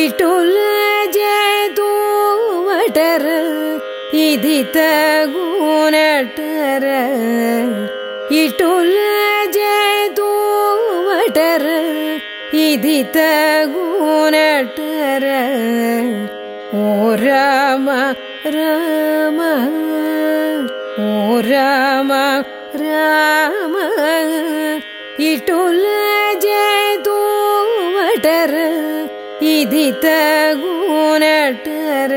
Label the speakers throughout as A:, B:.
A: इटुल ज यदो वटर ईदी त गुणर इटुल जदो वटर ईदि त गुणर ओ राम ओ रामा राम इटुल जदो எய்தித்த கூனட்டர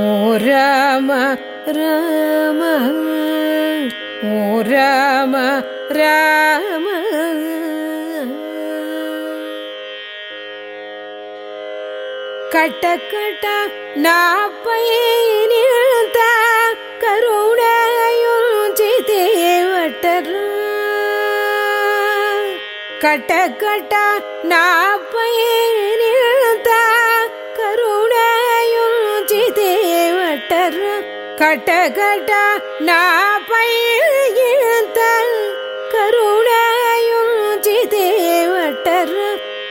A: ஓ ராம ராம ஓ ராம ராம கட்ட கட்ட நாப்பையினிழ்த்த கருணையும் சிதேவட்டர் கட்ட கட்ட நாப்பையில் கட்டகட நாபையில் இழந்தால் கருணாயும் ஜிதேவட்டர்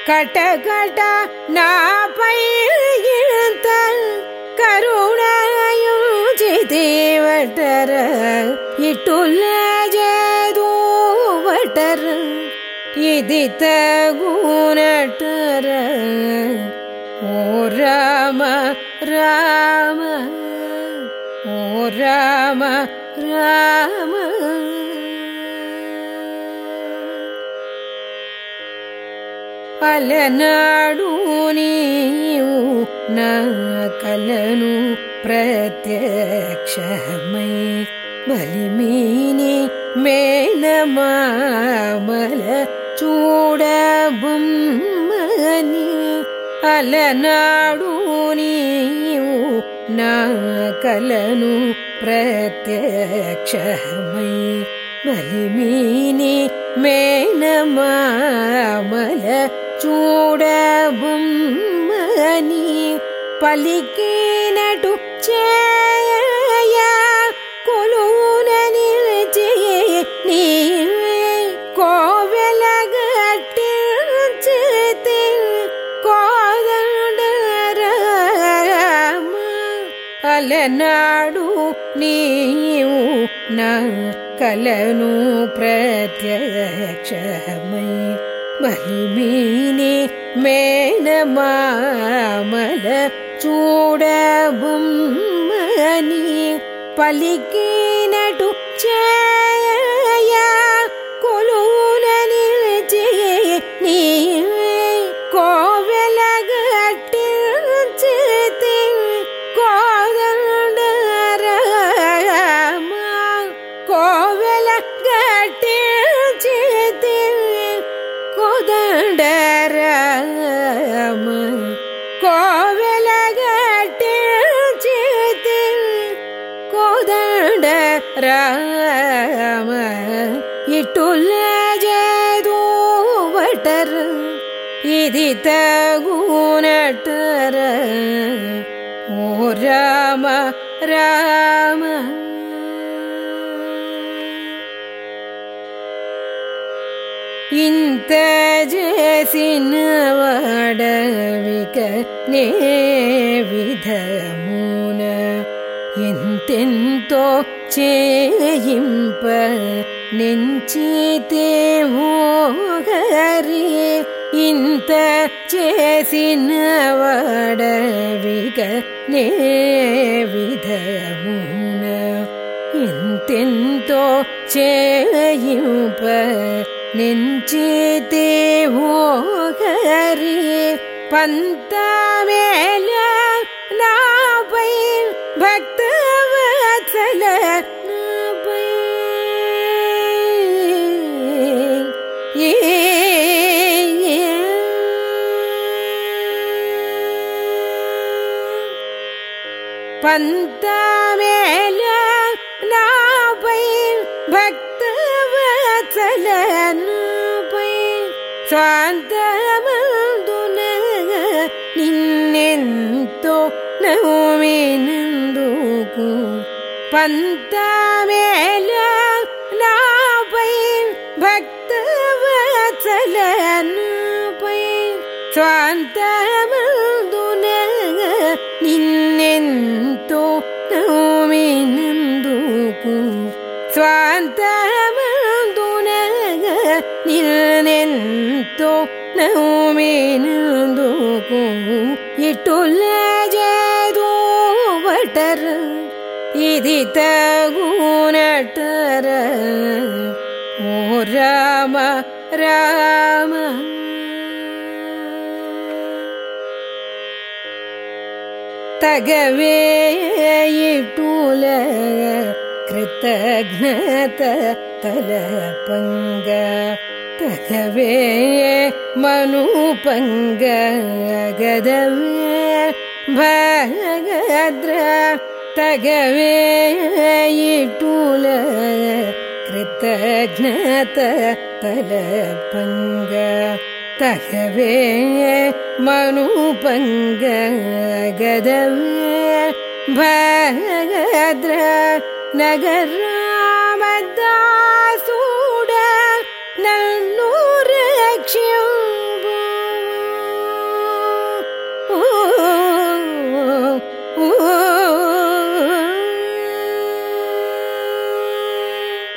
A: கட்டகட நாபையில் இழந்தால் கருணாயும் ஜிதேவட்டர் இட்டுள்ள ஜேதூவட்டர் இதித்த குணட்டர். ஓ ராம ராம. രാമ രാമ. പലനാടു നീയു നകലനു പ്രത്യക്ഷമൈ. ബലിമീനി മേനമാമല ചൂടബം മനി. അലനാടു నాకలను ప్రత్యక్షమై మలిమీని మేనమామల చూడబొమ్మని పలికినటు చే అలనాడు నీవు నా కలను ప్రత్యక్షమై బలిమీని మేనమామల చూడబొమ్మని పలికినటు చేయ കോവിലകട്ടിൽ രാമ ഇട്ടുള്ള ഇതി തൂനട്ടർ ഓ രാമ രാമ. ഇന്ത రామ ఇంత చేసిన వాడవిక నే విధమున ఎంతెంతో చేయింప నెంచితే హరి ఇంత చేసిన వాడవిక నే విధమున ఎంతెంతో చేయింప निञ्चरि पन्ता நாபை பக்தவத்சல நாபை ये पंता मेलै ನೂಮಿನಿಂದೂಕು ಪಂತ ಮೇಲ ನಾಪೈ ಭಕ್ತ ವತ್ಸಲನು ಪೈ ಸ್ವಂತ ಮಂದುನ ನಿನ್ನೆಂತೋ ನೂಮಿನಿಂದೂಕು ಸ್ವಂತ ಮಂದುನ ನಿನ್ನೆಂತೋ ನೂಮಿನಿಂದೂಕು ಇಟ್ಟುಲ್ಲ ತರ ಇದಿ ತಗೂನಟರ ಓ ರಾಮ ರಾಮ. ತಗವೇ ಇಟೂಲ, ಕೃತಜ್ಞತ ತಲ ಪಂಗ. ತಗವೇ ಮನು ಪಂಗ ಗದವೇ भयगद्रा तगवे कृतज्ञपङ्ग तगवे य मनुपङ्गदवे भगद्र नगर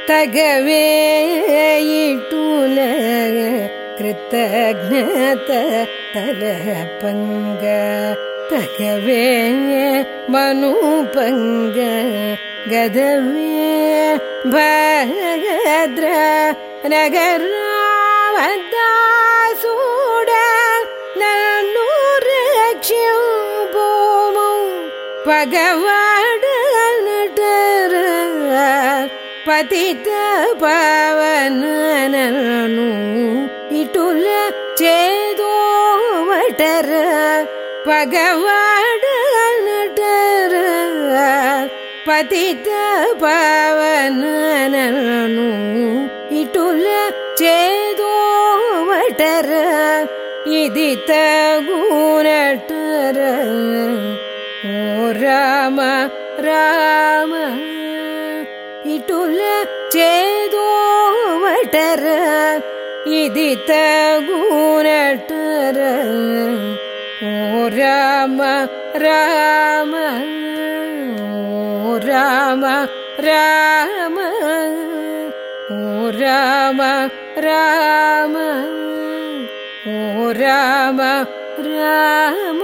A: തകവേയിട്ടുല കൃതജ്ഞത തലപങ്ക തകവേ മനുപങ്ക ഗതവേ ഭദ്ര നഗരാവദാസൂട നന്നൂരക്ഷ്യം പോമോ ഭഗവാ ಪತಿತ ಪಾವನನನು ಇಟುಲ ಚೇದೋವಟರ ಪಗವಾಡ ನಟರ ಪತಿತ ಪಾವನನನು ಇಟುಲ ಚೇದೋವಟರ ಇದಿತ ಗುಣಟರ ಓ ರಾಮ ರಾಮ चेदोटर् इत भूरटर् ओ राम राम ओ राम राम ओ राम राम ओ राम राम